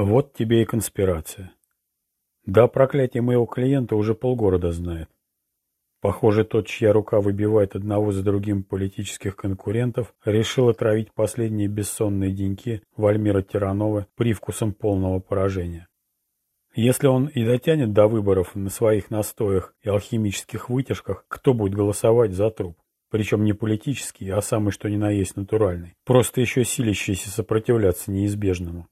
Вот тебе и конспирация. Да, проклятие моего клиента уже полгорода знает. Похоже, тот, чья рука выбивает одного за другим политических конкурентов, решил отравить последние бессонные деньки Вальмира Тиранова привкусом полного поражения. Если он и дотянет до выборов на своих настоях и алхимических вытяжках, кто будет голосовать за труп? Причем не политический, а самый что ни на есть натуральный. Просто еще силящийся сопротивляться неизбежному.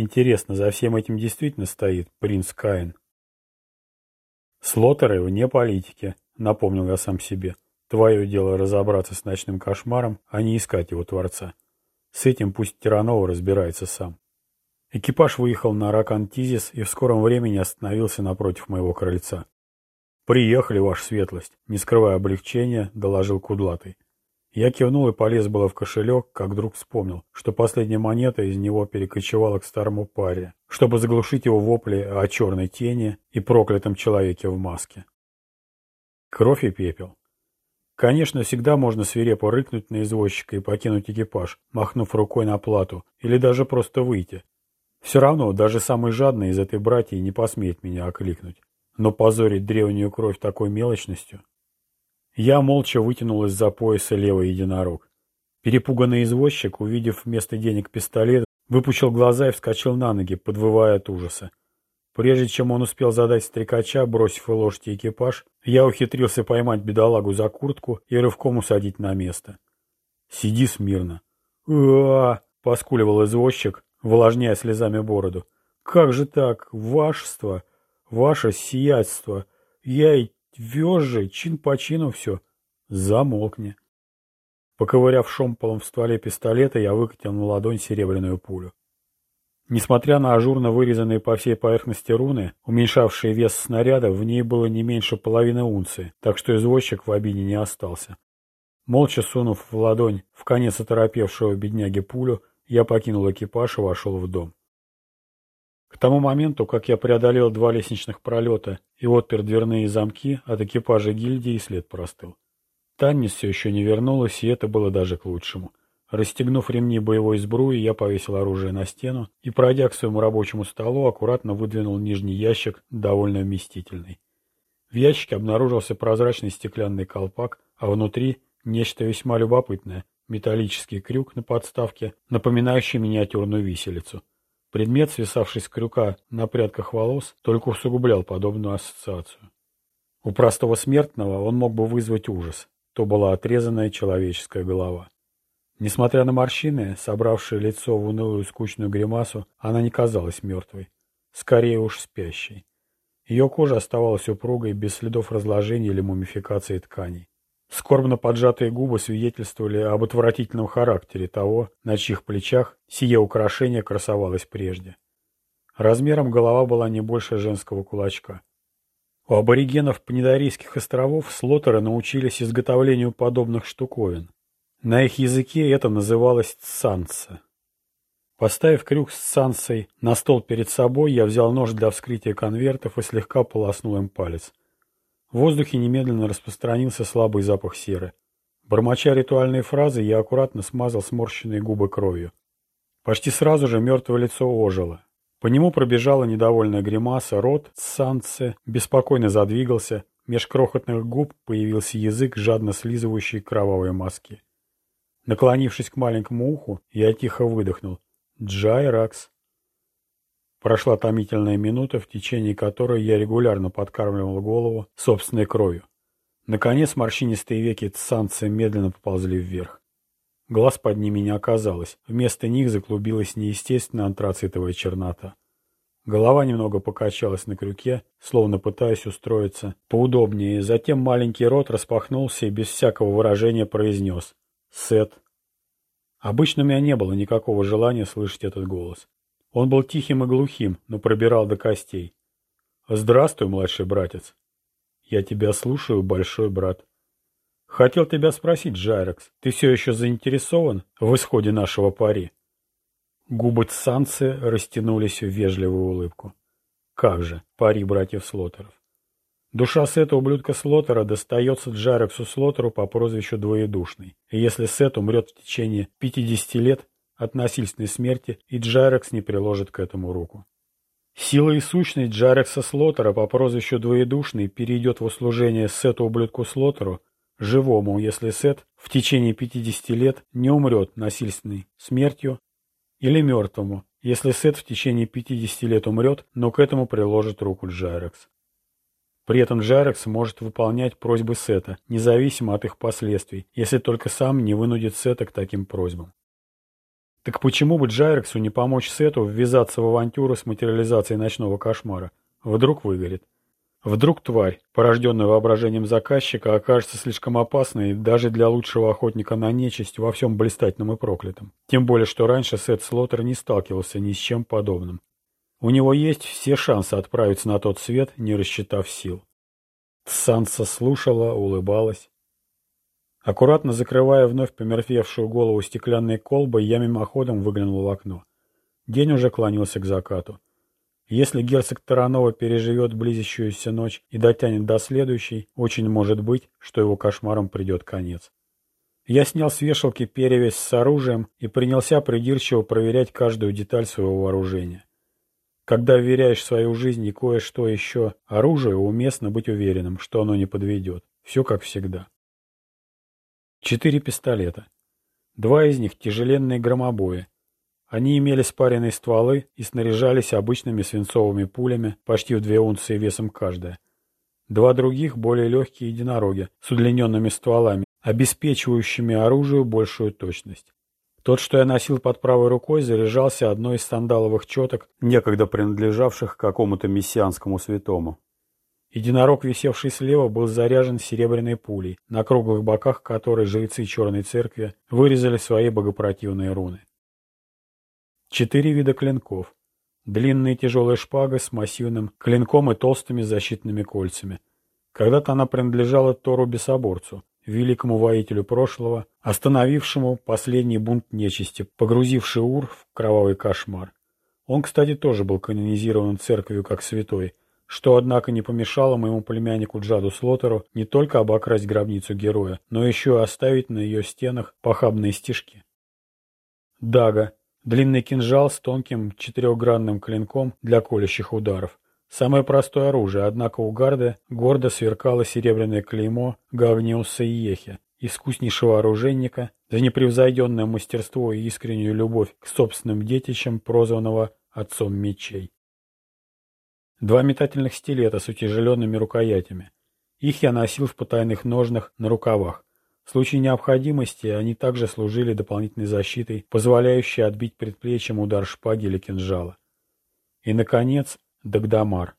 Интересно, за всем этим действительно стоит принц Каин? Слотеры вне политики, напомнил я сам себе. Твое дело разобраться с ночным кошмаром, а не искать его творца. С этим пусть Тиранова разбирается сам. Экипаж выехал на Ракантизис и в скором времени остановился напротив моего крыльца. «Приехали, ваша светлость», — не скрывая облегчения, доложил Кудлатый. Я кивнул и полез было в кошелек, как вдруг вспомнил, что последняя монета из него перекочевала к старому паре, чтобы заглушить его вопли о черной тени и проклятом человеке в маске. Кровь и пепел. Конечно, всегда можно свирепо рыкнуть на извозчика и покинуть экипаж, махнув рукой на плату, или даже просто выйти. Все равно, даже самый жадный из этой братьи не посмеет меня окликнуть. Но позорить древнюю кровь такой мелочностью я молча вытянул из-за пояса левый единорог. Перепуганный извозчик, увидев вместо денег пистолет, выпучил глаза и вскочил на ноги, подвывая от ужаса. Прежде чем он успел задать стрекача, бросив и лошадь и экипаж, я ухитрился поймать бедолагу за куртку и рывком усадить на место. «Сиди смирно». «А-а-а!» — поскуливал извозчик, увлажняя слезами бороду. «Как же так? Вашество! Ваше сиятельство! Я и Вез же, чин по чину все. Замолкни. Поковыряв шомполом в стволе пистолета, я выкатил на ладонь серебряную пулю. Несмотря на ажурно вырезанные по всей поверхности руны, уменьшавшие вес снаряда, в ней было не меньше половины унции, так что извозчик в обиде не остался. Молча сунув в ладонь в конец оторопевшего бедняги пулю, я покинул экипаж и вошел в дом. К тому моменту, как я преодолел два лестничных пролета и отпер дверные замки, от экипажа гильдии след простыл. Таннис все еще не вернулась, и это было даже к лучшему. Расстегнув ремни боевой сбруи, я повесил оружие на стену и, пройдя к своему рабочему столу, аккуратно выдвинул нижний ящик, довольно вместительный. В ящике обнаружился прозрачный стеклянный колпак, а внутри нечто весьма любопытное — металлический крюк на подставке, напоминающий миниатюрную виселицу. Предмет, свисавший с крюка на прядках волос, только усугублял подобную ассоциацию. У простого смертного он мог бы вызвать ужас. То была отрезанная человеческая голова. Несмотря на морщины, собравшие лицо в унылую скучную гримасу, она не казалась мертвой. Скорее уж спящей. Ее кожа оставалась упругой, без следов разложения или мумификации тканей. Скорбно поджатые губы свидетельствовали об отвратительном характере того, на чьих плечах сие украшение красовалось прежде. Размером голова была не больше женского кулачка. У аборигенов Пнедорийских островов слотеры научились изготовлению подобных штуковин. На их языке это называлось цанца. Поставив крюк с цансой на стол перед собой, я взял нож для вскрытия конвертов и слегка полоснул им палец. В воздухе немедленно распространился слабый запах серы. Бормоча ритуальные фразы, я аккуратно смазал сморщенные губы кровью. Почти сразу же мертвое лицо ожило. По нему пробежала недовольная гримаса, рот, санце, беспокойно задвигался, меж крохотных губ появился язык, жадно слизывающий кровавые маски. Наклонившись к маленькому уху, я тихо выдохнул. «Джайракс». Прошла томительная минута, в течение которой я регулярно подкармливал голову собственной кровью. Наконец морщинистые веки Цанца медленно поползли вверх. Глаз под ними не оказалось. Вместо них заклубилась неестественная антрацитовая чернота. Голова немного покачалась на крюке, словно пытаясь устроиться поудобнее. Затем маленький рот распахнулся и без всякого выражения произнес «Сет». Обычно у меня не было никакого желания слышать этот голос. Он был тихим и глухим, но пробирал до костей. «Здравствуй, младший братец». «Я тебя слушаю, большой брат». «Хотел тебя спросить, Джайрекс, ты все еще заинтересован в исходе нашего пари?» Губы Цанцы растянулись в вежливую улыбку. «Как же, пари братьев Слотеров». Душа Сета ублюдка Слотера достается Джарексу Слотеру по прозвищу Двоедушный. И если Сет умрет в течение 50 лет, от насильственной смерти, и Джайрекс не приложит к этому руку. Сила и сущность Джайрекса Слотера по прозвищу Двоедушный перейдет в услужение Сету ублюдку Слотеру, живому, если Сет в течение 50 лет не умрет насильственной смертью, или мертвому, если Сет в течение 50 лет умрет, но к этому приложит руку Джайрекс. При этом Джайрекс может выполнять просьбы Сета, независимо от их последствий, если только сам не вынудит Сета к таким просьбам. Так почему бы Джайрексу не помочь Сету ввязаться в авантюру с материализацией ночного кошмара? Вдруг выгорит. Вдруг тварь, порожденная воображением заказчика, окажется слишком опасной даже для лучшего охотника на нечисть во всем блистательном и проклятом. Тем более, что раньше Сет Слоттер не сталкивался ни с чем подобным. У него есть все шансы отправиться на тот свет, не рассчитав сил. Санса слушала, улыбалась. Аккуратно закрывая вновь помертвевшую голову стеклянной колбой, я мимоходом выглянул в окно. День уже клонился к закату. Если герцог Таранова переживет близящуюся ночь и дотянет до следующей, очень может быть, что его кошмаром придет конец. Я снял с вешалки перевязь с оружием и принялся придирчиво проверять каждую деталь своего вооружения. Когда вверяешь свою жизнь и кое-что еще оружию, уместно быть уверенным, что оно не подведет. Все как всегда. Четыре пистолета. Два из них тяжеленные громобои. Они имели спаренные стволы и снаряжались обычными свинцовыми пулями почти в две унции весом каждая. Два других более легкие единороги с удлиненными стволами, обеспечивающими оружию большую точность. Тот, что я носил под правой рукой, заряжался одной из сандаловых четок, некогда принадлежавших какому-то мессианскому святому. Единорог, висевший слева, был заряжен серебряной пулей, на круглых боках которой жрецы Черной Церкви вырезали свои богопротивные руны. Четыре вида клинков. Длинная тяжелая шпага с массивным клинком и толстыми защитными кольцами. Когда-то она принадлежала Тору Бесоборцу, великому воителю прошлого, остановившему последний бунт нечисти, погрузивший Ур в кровавый кошмар. Он, кстати, тоже был канонизирован церковью как святой, что, однако, не помешало моему племяннику Джаду Слотеру не только обокрасть гробницу героя, но еще и оставить на ее стенах похабные стежки. Дага. Длинный кинжал с тонким четырехгранным клинком для колющих ударов. Самое простое оружие, однако у Гарда гордо сверкало серебряное клеймо Гавниуса Иехи, искуснейшего оружейника, за непревзойденное мастерство и искреннюю любовь к собственным детищам, прозванного «отцом мечей». Два метательных стилета с утяжеленными рукоятями. Их я носил в потайных ножнах на рукавах. В случае необходимости они также служили дополнительной защитой, позволяющей отбить предплечьем удар шпаги или кинжала. И, наконец, Дагдамар.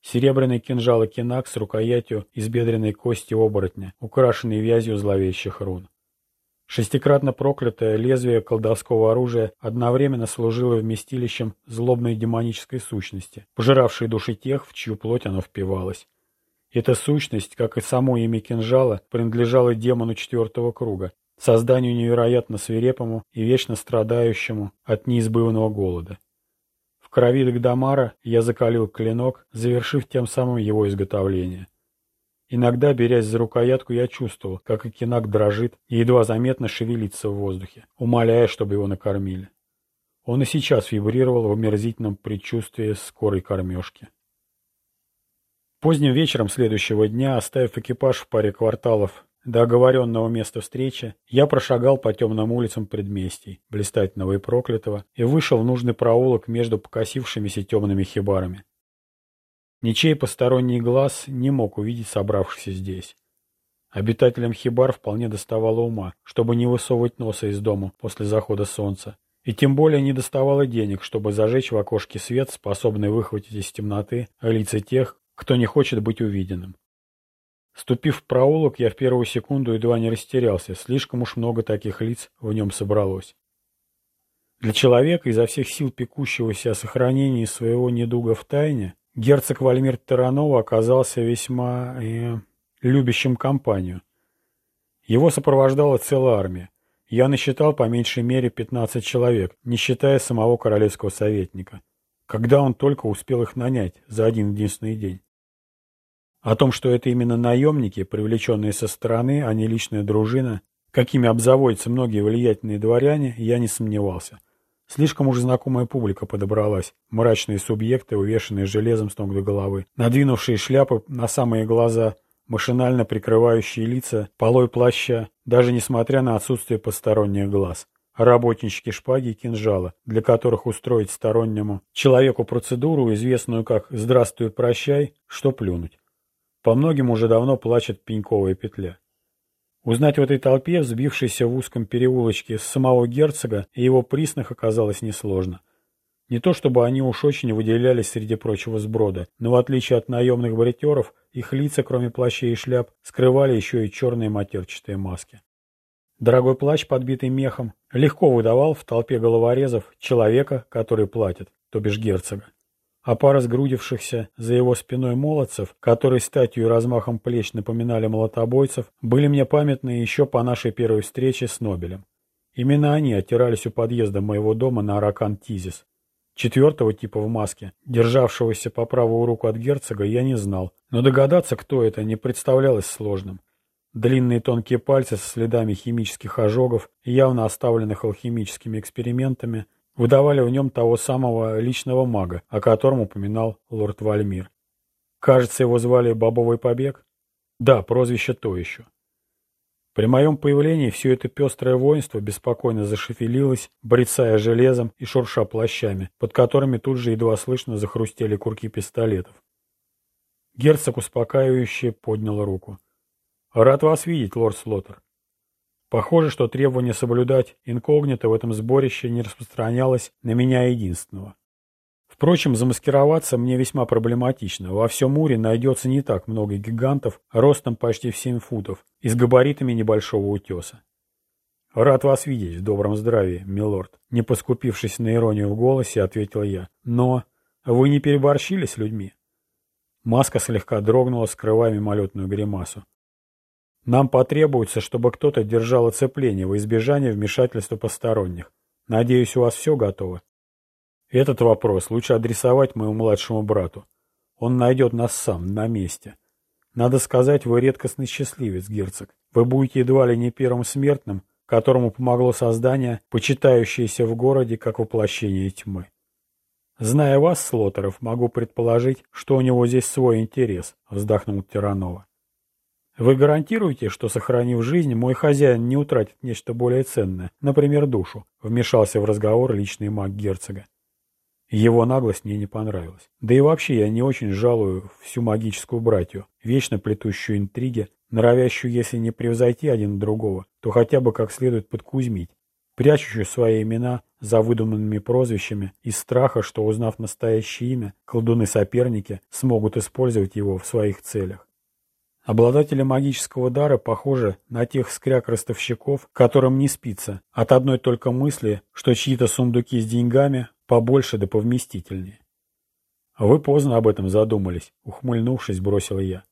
Серебряный кинжал и кинак с рукоятью из бедренной кости оборотня, украшенный вязью зловещих рун. Шестикратно проклятое лезвие колдовского оружия одновременно служило вместилищем злобной демонической сущности, пожиравшей души тех, в чью плоть оно впивалось. Эта сущность, как и само имя кинжала, принадлежала демону четвертого круга, созданию невероятно свирепому и вечно страдающему от неизбывного голода. В крови Дагдамара я закалил клинок, завершив тем самым его изготовление. Иногда, берясь за рукоятку, я чувствовал, как окинак дрожит и едва заметно шевелится в воздухе, умоляя, чтобы его накормили. Он и сейчас вибрировал в омерзительном предчувствии скорой кормежки. Поздним вечером следующего дня, оставив экипаж в паре кварталов до оговоренного места встречи, я прошагал по темным улицам предместий, блистательного и проклятого, и вышел в нужный проулок между покосившимися темными хибарами. Ничей посторонний глаз не мог увидеть собравшихся здесь. Обитателям хибар вполне доставало ума, чтобы не высовывать носа из дома после захода солнца. И тем более не доставало денег, чтобы зажечь в окошке свет, способный выхватить из темноты лица тех, кто не хочет быть увиденным. Ступив в проулок, я в первую секунду едва не растерялся, слишком уж много таких лиц в нем собралось. Для человека, изо всех сил пекущегося о сохранении своего недуга в тайне, Герцог Вальмир Таранова оказался весьма э, любящим компанию. Его сопровождала целая армия. Я насчитал по меньшей мере 15 человек, не считая самого королевского советника. Когда он только успел их нанять за один единственный день. О том, что это именно наемники, привлеченные со стороны, а не личная дружина, какими обзаводятся многие влиятельные дворяне, я не сомневался. Слишком уж знакомая публика подобралась. Мрачные субъекты, увешанные железом с ног до головы, надвинувшие шляпы на самые глаза, машинально прикрывающие лица полой плаща, даже несмотря на отсутствие посторонних глаз. Работнички шпаги и кинжала, для которых устроить стороннему человеку процедуру, известную как «здравствуй, прощай», что плюнуть. По многим уже давно плачет пеньковая петля. Узнать в этой толпе, взбившейся в узком переулочке, самого герцога и его присных оказалось несложно. Не то чтобы они уж очень выделялись среди прочего сброда, но в отличие от наемных бритеров, их лица, кроме плащей и шляп, скрывали еще и черные матерчатые маски. Дорогой плащ, подбитый мехом, легко выдавал в толпе головорезов человека, который платит, то бишь герцога а пара сгрудившихся за его спиной молодцев, которые статью и размахом плеч напоминали молотобойцев, были мне памятны еще по нашей первой встрече с Нобелем. Именно они оттирались у подъезда моего дома на Аракан Тизис. Четвертого типа в маске, державшегося по правую руку от герцога, я не знал, но догадаться, кто это, не представлялось сложным. Длинные тонкие пальцы со следами химических ожогов, явно оставленных алхимическими экспериментами, выдавали в нем того самого личного мага, о котором упоминал лорд Вальмир. Кажется, его звали Бобовый Побег? Да, прозвище то еще. При моем появлении все это пестрое воинство беспокойно зашевелилось, брецая железом и шурша плащами, под которыми тут же едва слышно захрустели курки пистолетов. Герцог успокаивающе поднял руку. «Рад вас видеть, лорд Слоттер. Похоже, что требование соблюдать инкогнито в этом сборище не распространялось на меня единственного. Впрочем, замаскироваться мне весьма проблематично. Во всем Уре найдется не так много гигантов, ростом почти в 7 футов и с габаритами небольшого утеса. «Рад вас видеть в добром здравии, милорд», — не поскупившись на иронию в голосе, ответил я. «Но вы не переборщили с людьми?» Маска слегка дрогнула, скрывая мимолетную гримасу. Нам потребуется, чтобы кто-то держал оцепление во избежание вмешательства посторонних. Надеюсь, у вас все готово? Этот вопрос лучше адресовать моему младшему брату. Он найдет нас сам, на месте. Надо сказать, вы редкостный счастливец, герцог. Вы будете едва ли не первым смертным, которому помогло создание, почитающееся в городе как воплощение тьмы. Зная вас, Слотеров, могу предположить, что у него здесь свой интерес, вздохнул Тиранова. Вы гарантируете, что, сохранив жизнь, мой хозяин не утратит нечто более ценное, например, душу?» Вмешался в разговор личный маг герцога. Его наглость мне не понравилась. Да и вообще я не очень жалую всю магическую братью, вечно плетущую интриги, норовящую, если не превзойти один другого, то хотя бы как следует подкузмить, прячущую свои имена за выдуманными прозвищами из страха, что, узнав настоящее имя, колдуны-соперники смогут использовать его в своих целях. Обладатели магического дара похожи на тех скряк-ростовщиков, которым не спится, от одной только мысли, что чьи-то сундуки с деньгами побольше да повместительнее. «Вы поздно об этом задумались», — ухмыльнувшись, бросил я.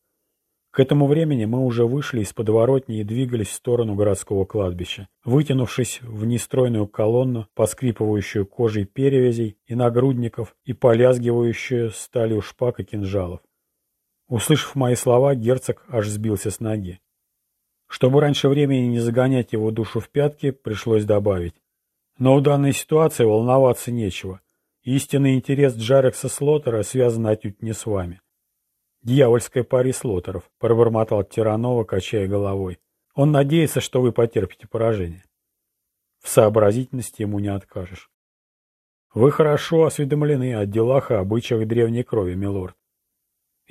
К этому времени мы уже вышли из подворотни и двигались в сторону городского кладбища, вытянувшись в нестройную колонну, поскрипывающую кожей перевязей и нагрудников и полязгивающую сталью шпак и кинжалов. Услышав мои слова, герцог аж сбился с ноги. Чтобы раньше времени не загонять его душу в пятки, пришлось добавить. Но в данной ситуации волноваться нечего. Истинный интерес Джарекса Слотера связан отнюдь не с вами. «Дьявольская пари Слотеров», — пробормотал Тиранова, качая головой. «Он надеется, что вы потерпите поражение». В сообразительности ему не откажешь. «Вы хорошо осведомлены о делах и обычаях древней крови, милорд.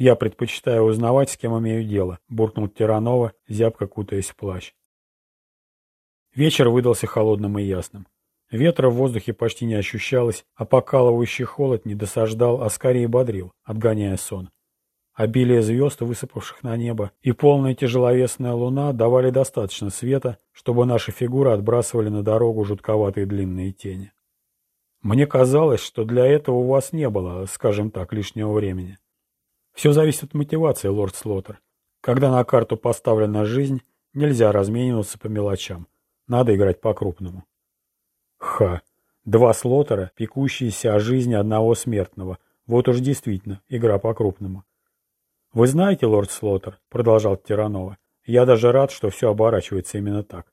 «Я предпочитаю узнавать, с кем имею дело», — буркнул Тиранова, зябко кутаясь в плащ. Вечер выдался холодным и ясным. Ветра в воздухе почти не ощущалось, а покалывающий холод не досаждал, а скорее бодрил, отгоняя сон. Обилие звезд, высыпавших на небо, и полная тяжеловесная луна давали достаточно света, чтобы наши фигуры отбрасывали на дорогу жутковатые длинные тени. Мне казалось, что для этого у вас не было, скажем так, лишнего времени. Все зависит от мотивации, лорд Слоттер. Когда на карту поставлена жизнь, нельзя размениваться по мелочам. Надо играть по-крупному. Ха. Два слотера, пекущиеся о жизни одного смертного. Вот уж действительно, игра по-крупному. «Вы знаете, лорд Слоттер, — продолжал Тиранова, — я даже рад, что все оборачивается именно так.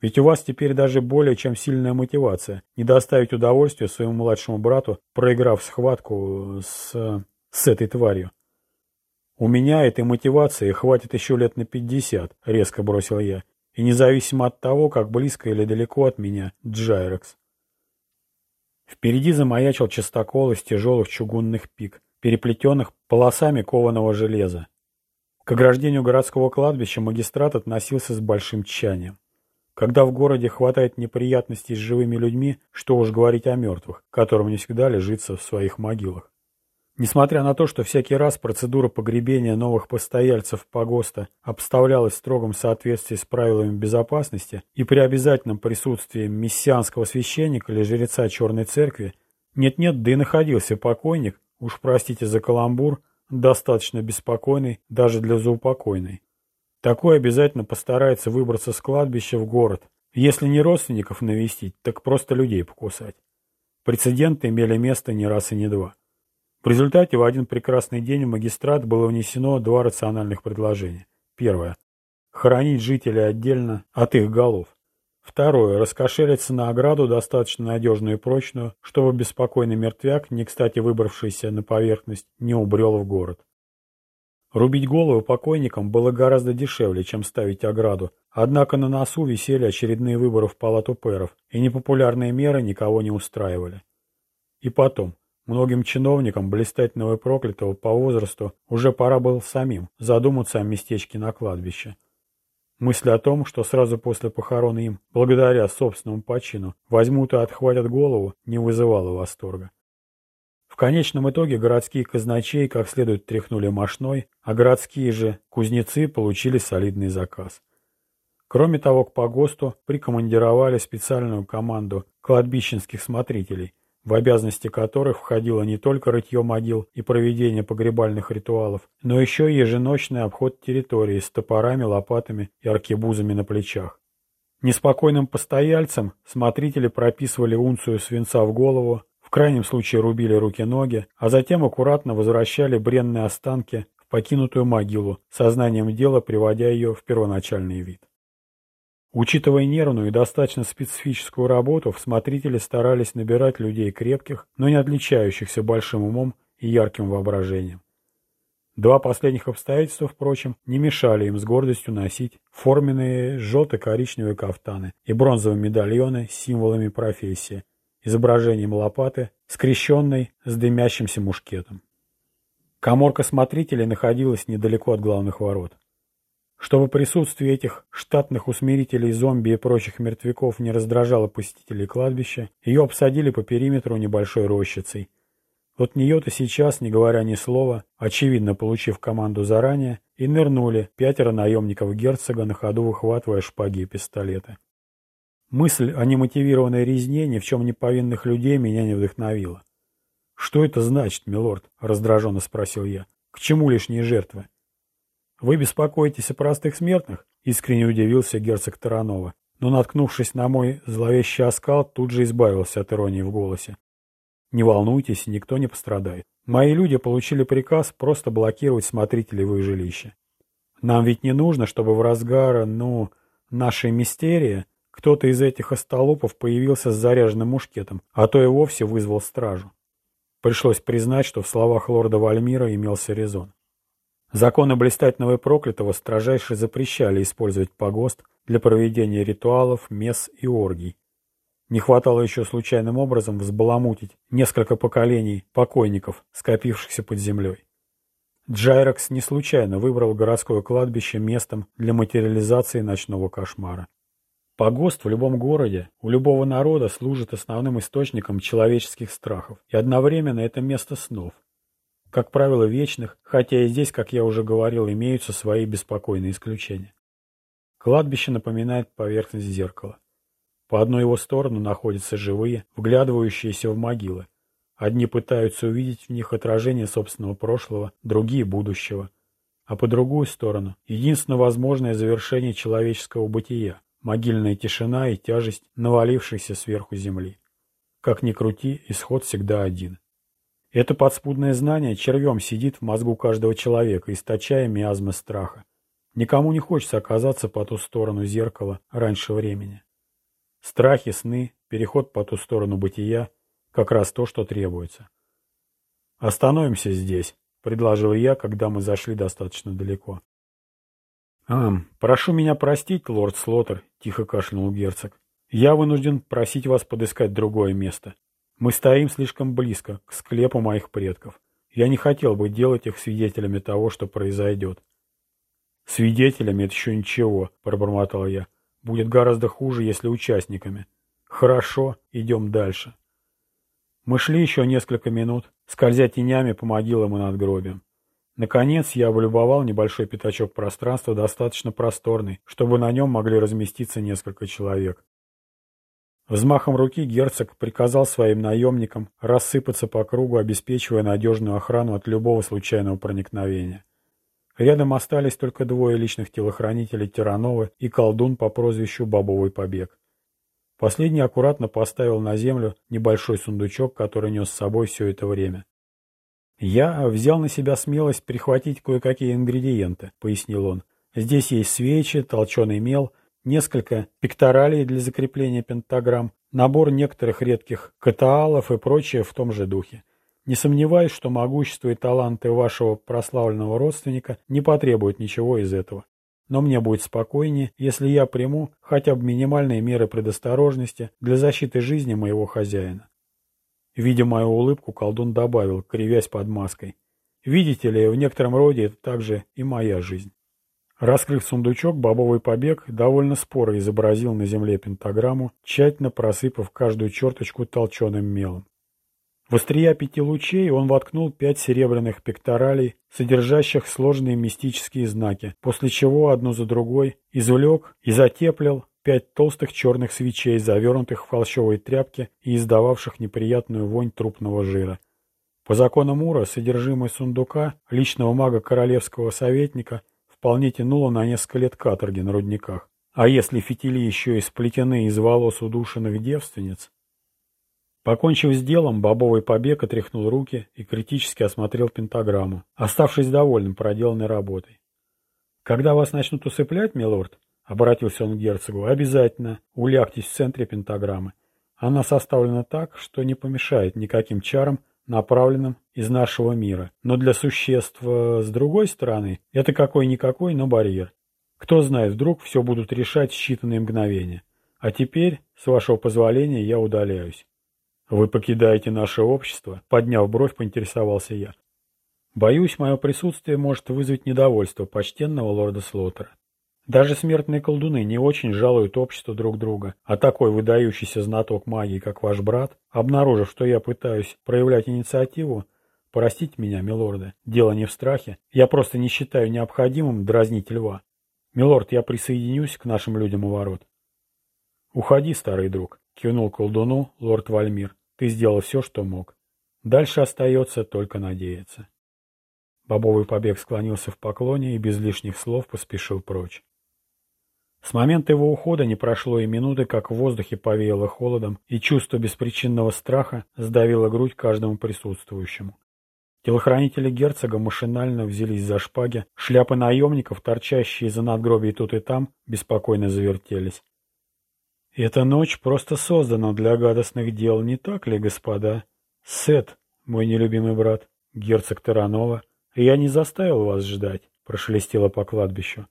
Ведь у вас теперь даже более чем сильная мотивация не доставить удовольствия своему младшему брату, проиграв схватку с... с этой тварью. У меня этой мотивации хватит еще лет на пятьдесят, резко бросил я. И независимо от того, как близко или далеко от меня Джайрекс. Впереди замаячил частокол из тяжелых чугунных пик, переплетенных полосами кованого железа. К ограждению городского кладбища магистрат относился с большим тщанием. Когда в городе хватает неприятностей с живыми людьми, что уж говорить о мертвых, которым не всегда лежится в своих могилах. Несмотря на то, что всякий раз процедура погребения новых постояльцев погоста обставлялась в строгом соответствии с правилами безопасности и при обязательном присутствии мессианского священника или жреца Черной Церкви, нет-нет, да и находился покойник, уж простите за каламбур, достаточно беспокойный даже для заупокойной. Такой обязательно постарается выбраться с кладбища в город, если не родственников навестить, так просто людей покусать. Прецеденты имели место не раз и не два. В результате в один прекрасный день в магистрат было внесено два рациональных предложения. Первое. Хоронить жителей отдельно от их голов. Второе. Раскошелиться на ограду достаточно надежную и прочную, чтобы беспокойный мертвяк, не кстати выбравшийся на поверхность, не убрел в город. Рубить голову покойникам было гораздо дешевле, чем ставить ограду, однако на носу висели очередные выборы в палату пэров, и непопулярные меры никого не устраивали. И потом, Многим чиновникам, блистательного и проклятого по возрасту, уже пора было самим задуматься о местечке на кладбище. Мысль о том, что сразу после похорон им, благодаря собственному почину, возьмут и отхватят голову, не вызывала восторга. В конечном итоге городские казначей как следует тряхнули мошной, а городские же кузнецы получили солидный заказ. Кроме того, к погосту прикомандировали специальную команду кладбищенских смотрителей, в обязанности которых входило не только рытье могил и проведение погребальных ритуалов, но еще и еженочный обход территории с топорами, лопатами и аркебузами на плечах. Неспокойным постояльцам смотрители прописывали унцию свинца в голову, в крайнем случае рубили руки-ноги, а затем аккуратно возвращали бренные останки в покинутую могилу, сознанием дела приводя ее в первоначальный вид. Учитывая нервную и достаточно специфическую работу, смотрители старались набирать людей крепких, но не отличающихся большим умом и ярким воображением. Два последних обстоятельства, впрочем, не мешали им с гордостью носить форменные желто-коричневые кафтаны и бронзовые медальоны с символами профессии, изображением лопаты, скрещенной с дымящимся мушкетом. Коморка смотрителей находилась недалеко от главных ворот. Чтобы присутствие этих штатных усмирителей зомби и прочих мертвяков не раздражало посетителей кладбища, ее обсадили по периметру небольшой рощицей. От нее-то сейчас, не говоря ни слова, очевидно получив команду заранее, и нырнули пятеро наемников герцога, на ходу выхватывая шпаги и пистолеты. Мысль о немотивированной резне ни в чем не повинных людей меня не вдохновила. «Что это значит, милорд?» — раздраженно спросил я. «К чему лишние жертвы?» «Вы беспокоитесь о простых смертных?» — искренне удивился герцог Таранова, но, наткнувшись на мой зловещий оскал, тут же избавился от иронии в голосе. «Не волнуйтесь, никто не пострадает. Мои люди получили приказ просто блокировать смотрителей в их жилище. Нам ведь не нужно, чтобы в разгар, ну, нашей мистерии кто-то из этих остолопов появился с заряженным мушкетом, а то и вовсе вызвал стражу». Пришлось признать, что в словах лорда Вальмира имелся резон. Законы блистательного и проклятого строжайше запрещали использовать погост для проведения ритуалов, месс и оргий. Не хватало еще случайным образом взбаламутить несколько поколений покойников, скопившихся под землей. Джайрекс не случайно выбрал городское кладбище местом для материализации ночного кошмара. Погост в любом городе, у любого народа служит основным источником человеческих страхов, и одновременно это место снов – как правило, вечных, хотя и здесь, как я уже говорил, имеются свои беспокойные исключения. Кладбище напоминает поверхность зеркала. По одной его сторону находятся живые, вглядывающиеся в могилы. Одни пытаются увидеть в них отражение собственного прошлого, другие – будущего. А по другую сторону – единственно возможное завершение человеческого бытия – могильная тишина и тяжесть, навалившейся сверху земли. Как ни крути, исход всегда один – это подспудное знание червем сидит в мозгу каждого человека, источая миазмы страха. Никому не хочется оказаться по ту сторону зеркала раньше времени. Страхи, сны, переход по ту сторону бытия — как раз то, что требуется. «Остановимся здесь», — предложил я, когда мы зашли достаточно далеко. «Ам, прошу меня простить, лорд Слоттер», — тихо кашлянул герцог. «Я вынужден просить вас подыскать другое место. Мы стоим слишком близко, к склепу моих предков. Я не хотел бы делать их свидетелями того, что произойдет». «Свидетелями — это еще ничего», — пробормотал я. «Будет гораздо хуже, если участниками». «Хорошо, идем дальше». Мы шли еще несколько минут, скользя тенями по могилам и надгробиям. Наконец я облюбовал небольшой пятачок пространства, достаточно просторный, чтобы на нем могли разместиться несколько человек. Взмахом руки герцог приказал своим наемникам рассыпаться по кругу, обеспечивая надежную охрану от любого случайного проникновения. Рядом остались только двое личных телохранителей Тиранова и колдун по прозвищу Бобовый Побег. Последний аккуратно поставил на землю небольшой сундучок, который нес с собой все это время. «Я взял на себя смелость прихватить кое-какие ингредиенты», — пояснил он. «Здесь есть свечи, толченый мел, несколько пекторалей для закрепления пентаграмм, набор некоторых редких катаалов и прочее в том же духе. Не сомневаюсь, что могущество и таланты вашего прославленного родственника не потребуют ничего из этого но мне будет спокойнее, если я приму хотя бы минимальные меры предосторожности для защиты жизни моего хозяина. Видя мою улыбку, колдун добавил, кривясь под маской. Видите ли, в некотором роде это также и моя жизнь. Раскрыв сундучок, бобовый побег довольно споро изобразил на земле пентаграмму, тщательно просыпав каждую черточку толченым мелом. В острия пяти лучей он воткнул пять серебряных пекторалей, содержащих сложные мистические знаки, после чего одну за другой извлек и затеплил пять толстых черных свечей, завернутых в холщовые тряпки и издававших неприятную вонь трупного жира. По законам Ура содержимое сундука личного мага королевского советника вполне тянуло на несколько лет каторги на рудниках. А если фитили еще и сплетены из волос удушенных девственниц, Покончив с делом, бобовый побег отряхнул руки и критически осмотрел пентаграмму, оставшись довольным проделанной работой. «Когда вас начнут усыплять, милорд?» — обратился он к герцогу. «Обязательно улягтесь в центре пентаграммы. Она составлена так, что не помешает никаким чарам, направленным из нашего мира. Но для существ э, с другой стороны это какой-никакой, но барьер. Кто знает, вдруг все будут решать считанные мгновения. А теперь, с вашего позволения, я удаляюсь. «Вы покидаете наше общество?» — подняв бровь, поинтересовался я. «Боюсь, мое присутствие может вызвать недовольство почтенного лорда Слоттера. Даже смертные колдуны не очень жалуют общество друг друга, а такой выдающийся знаток магии, как ваш брат, обнаружив, что я пытаюсь проявлять инициативу, простите меня, милорды, дело не в страхе, я просто не считаю необходимым дразнить льва. Милорд, я присоединюсь к нашим людям у ворот». «Уходи, старый друг», — кивнул колдуну лорд Вальмир. Ты сделал все, что мог. Дальше остается только надеяться. Бобовый побег склонился в поклоне и без лишних слов поспешил прочь. С момента его ухода не прошло и минуты, как в воздухе повеяло холодом, и чувство беспричинного страха сдавило грудь каждому присутствующему. Телохранители герцога машинально взялись за шпаги, шляпы наемников, торчащие из-за надгробий тут и там, беспокойно завертелись. Эта ночь просто создана для гадостных дел, не так ли, господа? Сет, мой нелюбимый брат, герцог Таранова, я не заставил вас ждать, прошелестело по кладбищу.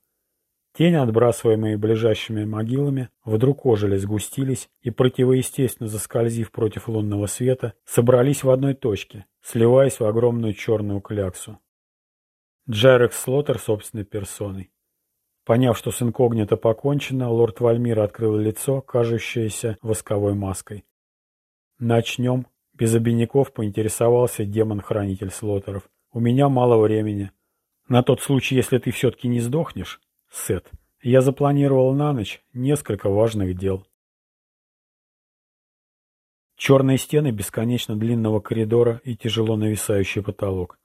Тени, отбрасываемые ближайшими могилами, вдруг ожили, сгустились и, противоестественно заскользив против лунного света, собрались в одной точке, сливаясь в огромную черную кляксу. Джерекс Слоттер собственной персоной. Поняв, что с инкогнито покончено, лорд Вальмир открыл лицо, кажущееся восковой маской. «Начнем», — без обиняков поинтересовался демон-хранитель слотеров. «У меня мало времени. На тот случай, если ты все-таки не сдохнешь, Сет, я запланировал на ночь несколько важных дел». Черные стены бесконечно длинного коридора и тяжело нависающий потолок.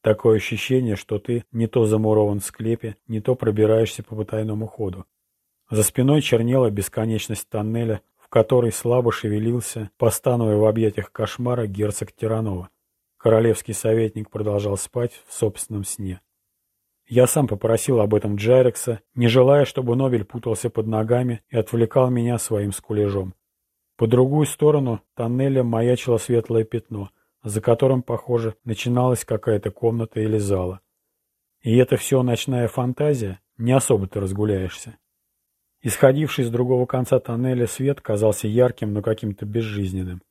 Такое ощущение, что ты не то замурован в склепе, не то пробираешься по потайному ходу. За спиной чернела бесконечность тоннеля, в который слабо шевелился, постановая в объятиях кошмара герцог Тиранова. Королевский советник продолжал спать в собственном сне. Я сам попросил об этом Джайрекса, не желая, чтобы Нобель путался под ногами и отвлекал меня своим скулежом. По другую сторону тоннеля маячило светлое пятно, за которым, похоже, начиналась какая-то комната или зала. И это все ночная фантазия? Не особо ты разгуляешься. Исходивший с другого конца тоннеля свет казался ярким, но каким-то безжизненным.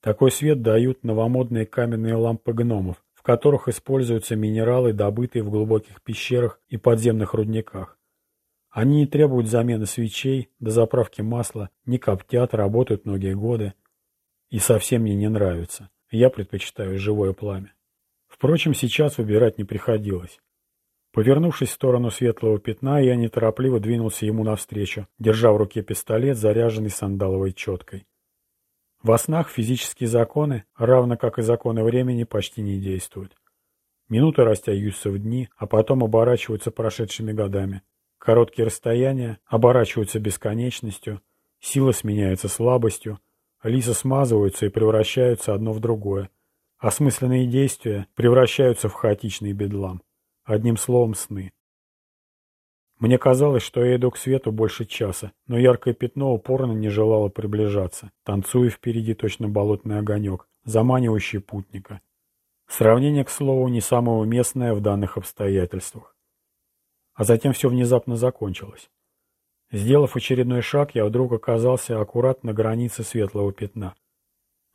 Такой свет дают новомодные каменные лампы гномов, которых используются минералы, добытые в глубоких пещерах и подземных рудниках. Они не требуют замены свечей, до заправки масла, не коптят, работают многие годы. И совсем мне не нравится. Я предпочитаю живое пламя. Впрочем, сейчас выбирать не приходилось. Повернувшись в сторону светлого пятна, я неторопливо двинулся ему навстречу, держа в руке пистолет, заряженный сандаловой четкой. Во снах физические законы, равно как и законы времени, почти не действуют. Минуты растягиваются в дни, а потом оборачиваются прошедшими годами. Короткие расстояния оборачиваются бесконечностью, сила сменяется слабостью, лица смазываются и превращаются одно в другое. Осмысленные действия превращаются в хаотичный бедлам. Одним словом, сны. Мне казалось, что я иду к свету больше часа, но яркое пятно упорно не желало приближаться, танцуя впереди точно болотный огонек, заманивающий путника. Сравнение, к слову, не самое уместное в данных обстоятельствах. А затем все внезапно закончилось. Сделав очередной шаг, я вдруг оказался аккуратно на границе светлого пятна.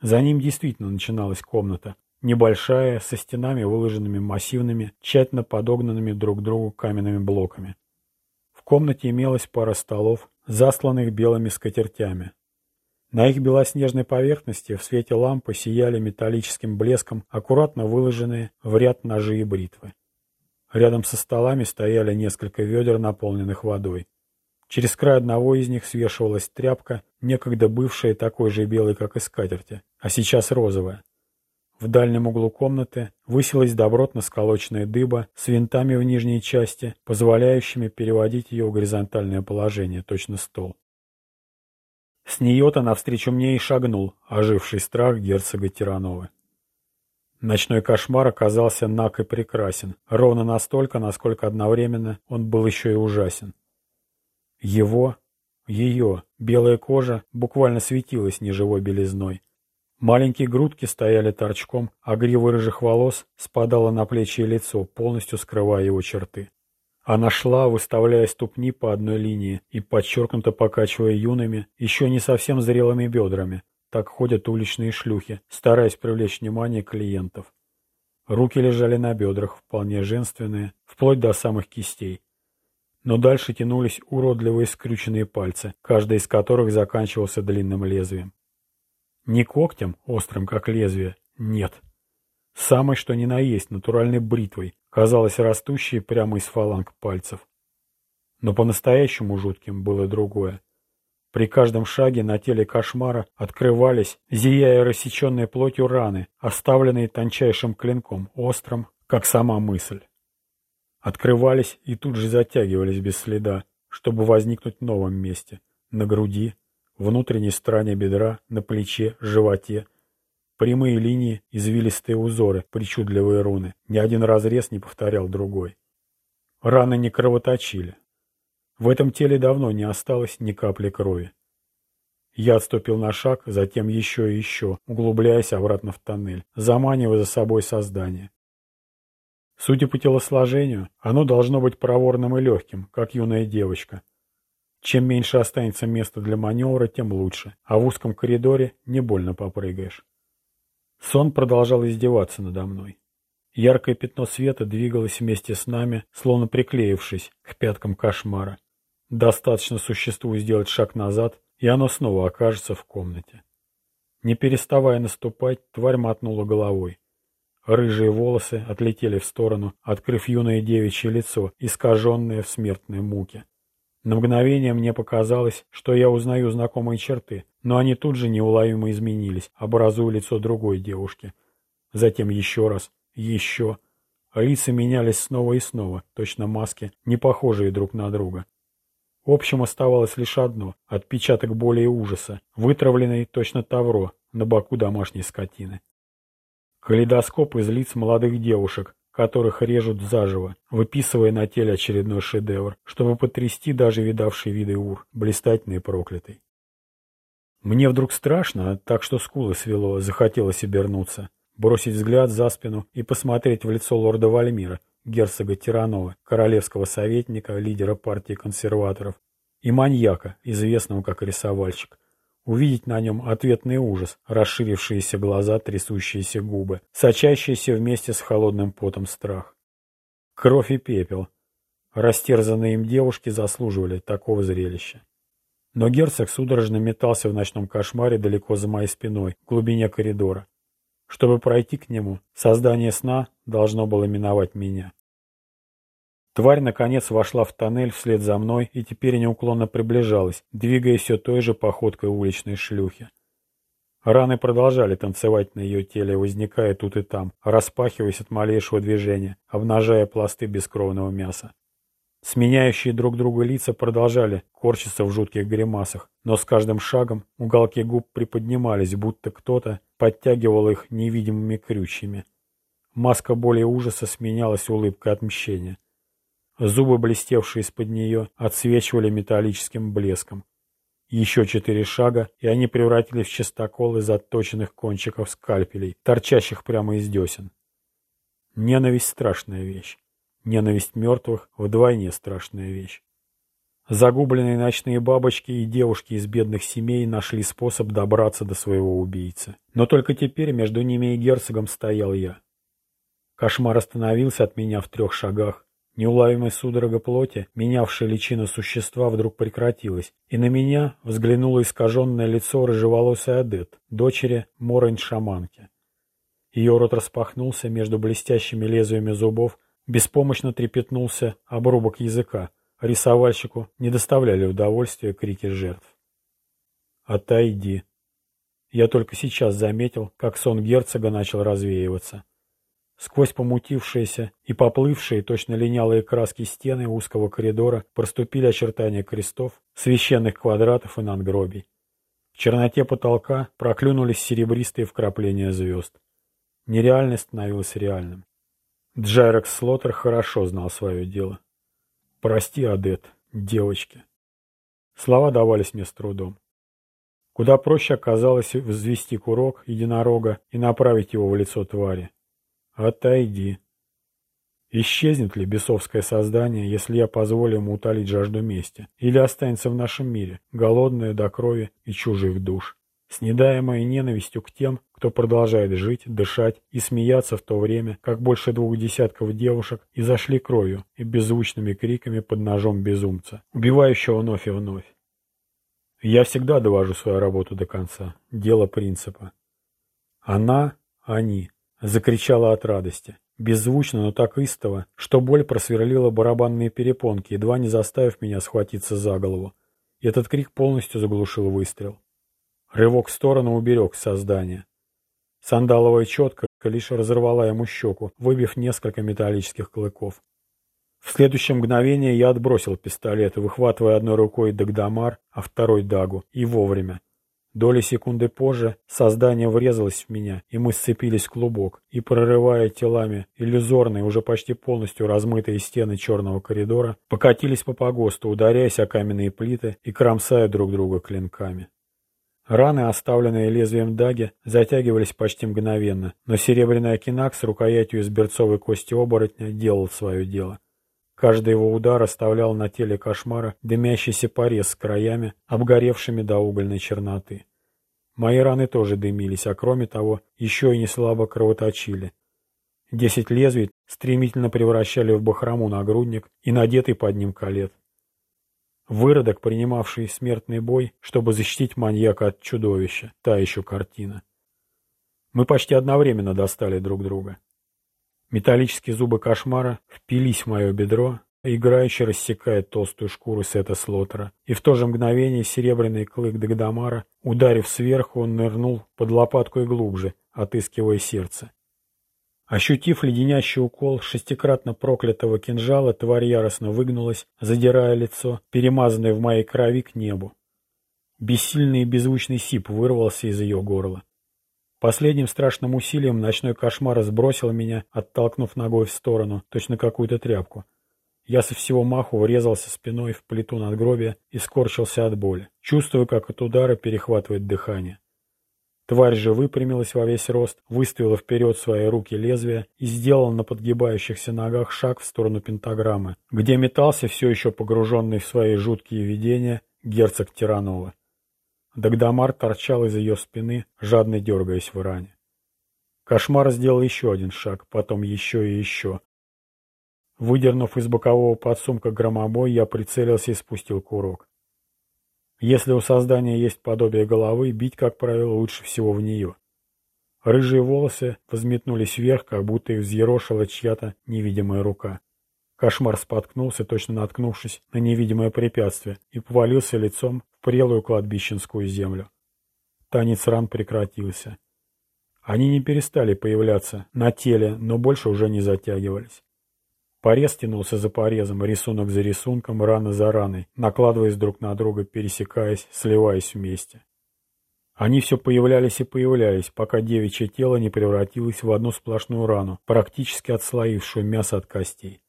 За ним действительно начиналась комната, Небольшая, со стенами, выложенными массивными, тщательно подогнанными друг к другу каменными блоками. Комнате имелась пара столов, засланных белыми скатертями. На их белоснежной поверхности в свете лампы сияли металлическим блеском аккуратно выложенные в ряд ножи и бритвы. Рядом со столами стояли несколько ведер, наполненных водой. Через край одного из них свешивалась тряпка, некогда бывшая такой же белой, как и скатерти, а сейчас розовая. В дальнем углу комнаты высилась добротно сколоченная дыба с винтами в нижней части, позволяющими переводить ее в горизонтальное положение, точно стол. С нее-то навстречу мне и шагнул оживший страх герцога Тирановы. Ночной кошмар оказался наг и прекрасен, ровно настолько, насколько одновременно он был еще и ужасен. Его, ее, белая кожа буквально светилась неживой белизной, Маленькие грудки стояли торчком, а грива рыжих волос спадала на плечи и лицо, полностью скрывая его черты. Она шла, выставляя ступни по одной линии и подчеркнуто покачивая юными, еще не совсем зрелыми бедрами. Так ходят уличные шлюхи, стараясь привлечь внимание клиентов. Руки лежали на бедрах, вполне женственные, вплоть до самых кистей. Но дальше тянулись уродливые скрюченные пальцы, каждый из которых заканчивался длинным лезвием. Не когтем, острым как лезвие, нет. Самой что ни на есть натуральной бритвой, казалось растущей прямо из фаланг пальцев. Но по-настоящему жутким было другое. При каждом шаге на теле кошмара открывались, зияя рассеченной плотью раны, оставленные тончайшим клинком, острым, как сама мысль. Открывались и тут же затягивались без следа, чтобы возникнуть в новом месте, на груди, внутренней стороне бедра, на плече, животе. Прямые линии, извилистые узоры, причудливые руны. Ни один разрез не повторял другой. Раны не кровоточили. В этом теле давно не осталось ни капли крови. Я отступил на шаг, затем еще и еще, углубляясь обратно в тоннель, заманивая за собой создание. Судя по телосложению, оно должно быть проворным и легким, как юная девочка, чем меньше останется места для маневра, тем лучше, а в узком коридоре не больно попрыгаешь. Сон продолжал издеваться надо мной. Яркое пятно света двигалось вместе с нами, словно приклеившись к пяткам кошмара. Достаточно существу сделать шаг назад, и оно снова окажется в комнате. Не переставая наступать, тварь мотнула головой. Рыжие волосы отлетели в сторону, открыв юное девичье лицо, искаженное в смертной муке. На мгновение мне показалось, что я узнаю знакомые черты, но они тут же неуловимо изменились, образуя лицо другой девушки. Затем еще раз, еще. Лица менялись снова и снова, точно маски, не похожие друг на друга. В общем, оставалось лишь одно — отпечаток боли и ужаса, вытравленный точно тавро на боку домашней скотины. Калейдоскоп из лиц молодых девушек, которых режут заживо, выписывая на теле очередной шедевр, чтобы потрясти даже видавший виды ур, блистательный и проклятый. Мне вдруг страшно, так что скулы свело, захотелось обернуться, бросить взгляд за спину и посмотреть в лицо лорда Вальмира, герцога Тиранова, королевского советника, лидера партии консерваторов, и маньяка, известного как рисовальщик. Увидеть на нем ответный ужас, расширившиеся глаза, трясущиеся губы, сочащиеся вместе с холодным потом страх. Кровь и пепел. Растерзанные им девушки заслуживали такого зрелища. Но герцог судорожно метался в ночном кошмаре далеко за моей спиной, в глубине коридора. Чтобы пройти к нему, создание сна должно было миновать меня. Тварь, наконец, вошла в тоннель вслед за мной и теперь неуклонно приближалась, двигаясь все той же походкой уличной шлюхи. Раны продолжали танцевать на ее теле, возникая тут и там, распахиваясь от малейшего движения, обнажая пласты бескровного мяса. Сменяющие друг друга лица продолжали корчиться в жутких гримасах, но с каждым шагом уголки губ приподнимались, будто кто-то подтягивал их невидимыми крючьями. Маска боли и ужаса сменялась улыбкой отмщения. Зубы, блестевшие из-под нее, отсвечивали металлическим блеском. Еще четыре шага, и они превратились в чистокол из отточенных кончиков скальпелей, торчащих прямо из десен. Ненависть — страшная вещь. Ненависть мертвых — вдвойне страшная вещь. Загубленные ночные бабочки и девушки из бедных семей нашли способ добраться до своего убийцы. Но только теперь между ними и герцогом стоял я. Кошмар остановился от меня в трех шагах. Неуловимая судорога плоти, менявшая личину существа, вдруг прекратилась, и на меня взглянуло искаженное лицо рыжеволосой Адет, дочери Моронь-шаманки. Ее рот распахнулся между блестящими лезвиями зубов, Беспомощно трепетнулся обрубок языка. Рисовальщику не доставляли удовольствия крики жертв. «Отойди!» Я только сейчас заметил, как сон герцога начал развеиваться. Сквозь помутившиеся и поплывшие точно линялые краски стены узкого коридора проступили очертания крестов, священных квадратов и надгробий. В черноте потолка проклюнулись серебристые вкрапления звезд. Нереальность становилась реальным. Джайрекс Слоттер хорошо знал свое дело. «Прости, Адет, девочки». Слова давались мне с трудом. Куда проще оказалось взвести курок единорога и направить его в лицо твари. «Отойди». Исчезнет ли бесовское создание, если я позволю ему утолить жажду мести, или останется в нашем мире, голодное до крови и чужих душ? снедаемая ненавистью к тем, кто продолжает жить, дышать и смеяться в то время, как больше двух десятков девушек изошли кровью и беззвучными криками под ножом безумца, убивающего вновь и вновь. Я всегда довожу свою работу до конца. Дело принципа. Она, они, закричала от радости. Беззвучно, но так истово, что боль просверлила барабанные перепонки, едва не заставив меня схватиться за голову. И этот крик полностью заглушил выстрел. Рывок в сторону уберег создание. Сандаловая четко лишь разорвала ему щеку, выбив несколько металлических клыков. В следующее мгновение я отбросил пистолет, выхватывая одной рукой Дагдамар, а второй Дагу, и вовремя. Доли секунды позже создание врезалось в меня, и мы сцепились в клубок, и, прорывая телами иллюзорные, уже почти полностью размытые стены черного коридора, покатились по погосту, ударяясь о каменные плиты и кромсая друг друга клинками. Раны, оставленные лезвием даги, затягивались почти мгновенно, но серебряный окинак с рукоятью из берцовой кости оборотня делал свое дело. Каждый его удар оставлял на теле кошмара дымящийся порез с краями, обгоревшими до угольной черноты. Мои раны тоже дымились, а кроме того, еще и не слабо кровоточили. Десять лезвий стремительно превращали в бахрому нагрудник и надетый под ним колет. Выродок, принимавший смертный бой, чтобы защитить маньяка от чудовища. Та еще картина. Мы почти одновременно достали друг друга. Металлические зубы кошмара впились в мое бедро, играюще рассекая толстую шкуру Сета Слотера, и в то же мгновение серебряный клык Дагдамара, ударив сверху, он нырнул под лопатку и глубже, отыскивая сердце. Ощутив леденящий укол шестикратно проклятого кинжала, тварь яростно выгнулась, задирая лицо, перемазанное в моей крови к небу. Бессильный и беззвучный сип вырвался из ее горла. Последним страшным усилием ночной кошмар сбросил меня, оттолкнув ногой в сторону, точно какую-то тряпку. Я со всего маху врезался спиной в плиту надгробия и скорчился от боли. Чувствую, как от удара перехватывает дыхание. Тварь же выпрямилась во весь рост, выставила вперед свои руки лезвия и сделала на подгибающихся ногах шаг в сторону пентаграммы, где метался все еще погруженный в свои жуткие видения герцог Тиранова. Дагдамар торчал из ее спины, жадно дергаясь в ране. Кошмар сделал еще один шаг, потом еще и еще. Выдернув из бокового подсумка громобой, я прицелился и спустил курок. Если у создания есть подобие головы, бить, как правило, лучше всего в нее. Рыжие волосы взметнулись вверх, как будто их взъерошила чья-то невидимая рука. Кошмар споткнулся, точно наткнувшись на невидимое препятствие, и повалился лицом в прелую кладбищенскую землю. Танец ран прекратился. Они не перестали появляться на теле, но больше уже не затягивались. Порез тянулся за порезом, рисунок за рисунком, рана за раной, накладываясь друг на друга, пересекаясь, сливаясь вместе. Они все появлялись и появлялись, пока девичье тело не превратилось в одну сплошную рану, практически отслоившую мясо от костей.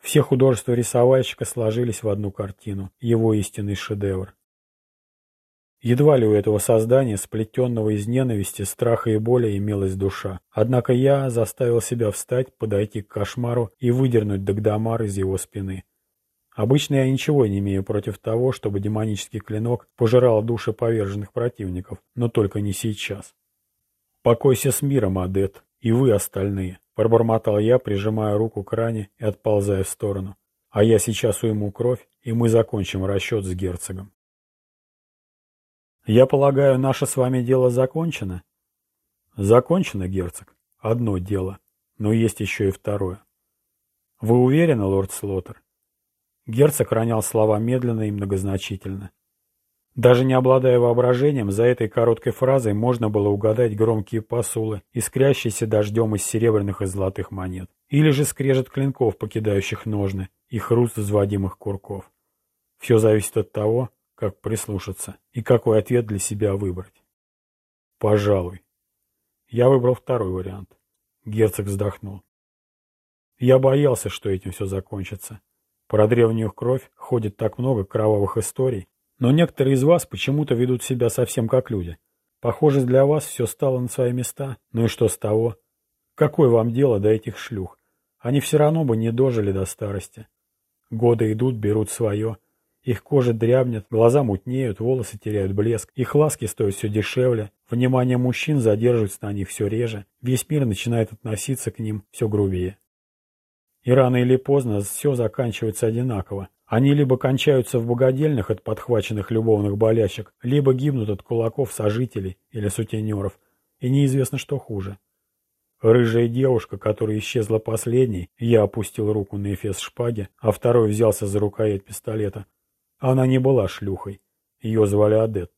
Все художества рисовальщика сложились в одну картину, его истинный шедевр. Едва ли у этого создания, сплетенного из ненависти, страха и боли, имелась душа. Однако я заставил себя встать, подойти к кошмару и выдернуть Дагдамар из его спины. Обычно я ничего не имею против того, чтобы демонический клинок пожирал души поверженных противников, но только не сейчас. «Покойся с миром, адет, и вы остальные», — пробормотал я, прижимая руку к ране и отползая в сторону. «А я сейчас уйму кровь, и мы закончим расчет с герцогом». Я полагаю, наше с вами дело закончено? Закончено, герцог. Одно дело. Но есть еще и второе. Вы уверены, лорд Слоттер? Герцог ронял слова медленно и многозначительно. Даже не обладая воображением, за этой короткой фразой можно было угадать громкие посулы, искрящиеся дождем из серебряных и золотых монет. Или же скрежет клинков, покидающих ножны, и хруст взводимых курков. Все зависит от того, как прислушаться и какой ответ для себя выбрать. Пожалуй. Я выбрал второй вариант. Герцог вздохнул. Я боялся, что этим все закончится. Про древнюю кровь ходит так много кровавых историй, но некоторые из вас почему-то ведут себя совсем как люди. Похоже, для вас все стало на свои места. Ну и что с того? Какое вам дело до этих шлюх? Они все равно бы не дожили до старости. Годы идут, берут свое. Их кожа дрябнет, глаза мутнеют, волосы теряют блеск, их ласки стоят все дешевле, внимание мужчин задерживается на них все реже, весь мир начинает относиться к ним все грубее. И рано или поздно все заканчивается одинаково. Они либо кончаются в богадельных от подхваченных любовных болячек, либо гибнут от кулаков сожителей или сутенеров, и неизвестно, что хуже. Рыжая девушка, которая исчезла последней, я опустил руку на эфес шпаги, а второй взялся за рукоять пистолета, она не была шлюхой. Ее звали Адет.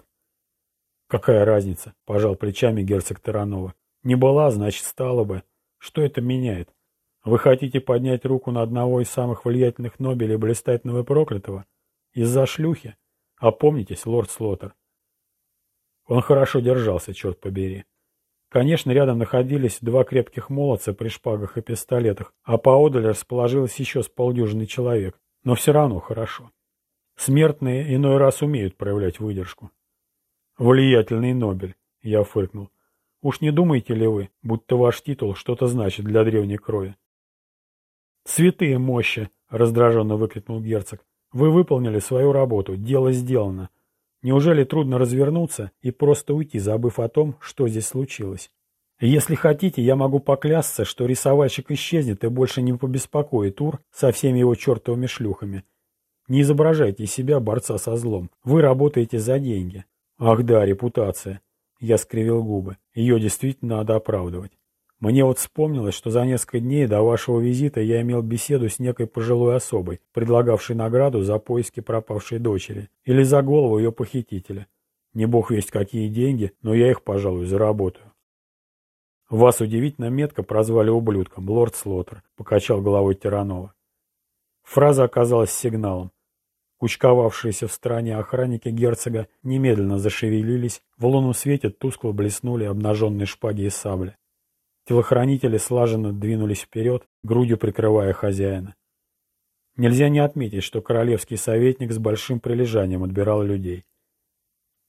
Какая разница, пожал плечами герцог Таранова. Не была, значит, стала бы. Что это меняет? Вы хотите поднять руку на одного из самых влиятельных Нобелей блистательного и проклятого? Из-за шлюхи? Опомнитесь, лорд Слоттер. Он хорошо держался, черт побери. Конечно, рядом находились два крепких молодца при шпагах и пистолетах, а поодаль расположилось еще с полдюжины человек, но все равно хорошо. Смертные иной раз умеют проявлять выдержку. Влиятельный Нобель, я фыркнул. Уж не думаете ли вы, будто ваш титул что-то значит для древней крови? Святые мощи, раздраженно выкрикнул герцог. Вы выполнили свою работу, дело сделано. Неужели трудно развернуться и просто уйти, забыв о том, что здесь случилось? Если хотите, я могу поклясться, что рисовальщик исчезнет и больше не побеспокоит Ур со всеми его чертовыми шлюхами. Не изображайте из себя борца со злом. Вы работаете за деньги. Ах да, репутация. Я скривил губы. Ее действительно надо оправдывать. Мне вот вспомнилось, что за несколько дней до вашего визита я имел беседу с некой пожилой особой, предлагавшей награду за поиски пропавшей дочери или за голову ее похитителя. Не бог весть какие деньги, но я их, пожалуй, заработаю. Вас удивительно метко прозвали ублюдком, лорд Слоттер, покачал головой Тиранова. Фраза оказалась сигналом. Кучковавшиеся в стороне охранники герцога немедленно зашевелились, в лунном свете тускло блеснули обнаженные шпаги и сабли. Телохранители слаженно двинулись вперед, грудью прикрывая хозяина. Нельзя не отметить, что королевский советник с большим прилежанием отбирал людей.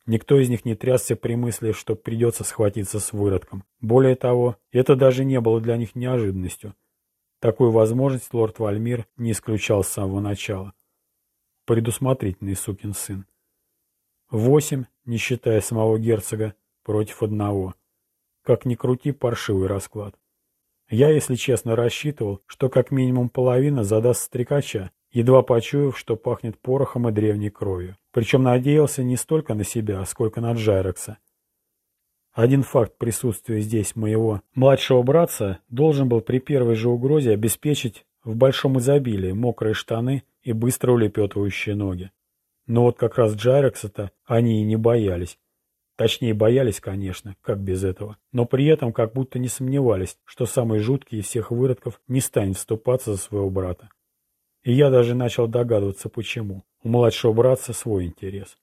Никто из них не трясся при мысли, что придется схватиться с выродком. Более того, это даже не было для них неожиданностью. Такую возможность лорд Вальмир не исключал с самого начала. Предусмотрительный сукин сын. Восемь, не считая самого герцога, против одного. Как ни крути, паршивый расклад. Я, если честно, рассчитывал, что как минимум половина задаст стрекача, едва почуяв, что пахнет порохом и древней кровью. Причем надеялся не столько на себя, сколько на Джайрекса. Один факт присутствия здесь моего младшего братца должен был при первой же угрозе обеспечить в большом изобилии мокрые штаны и быстро улепетывающие ноги. Но вот как раз Джайрекса-то они и не боялись. Точнее, боялись, конечно, как без этого. Но при этом как будто не сомневались, что самый жуткий из всех выродков не станет вступаться за своего брата. И я даже начал догадываться, почему. У младшего братца свой интерес.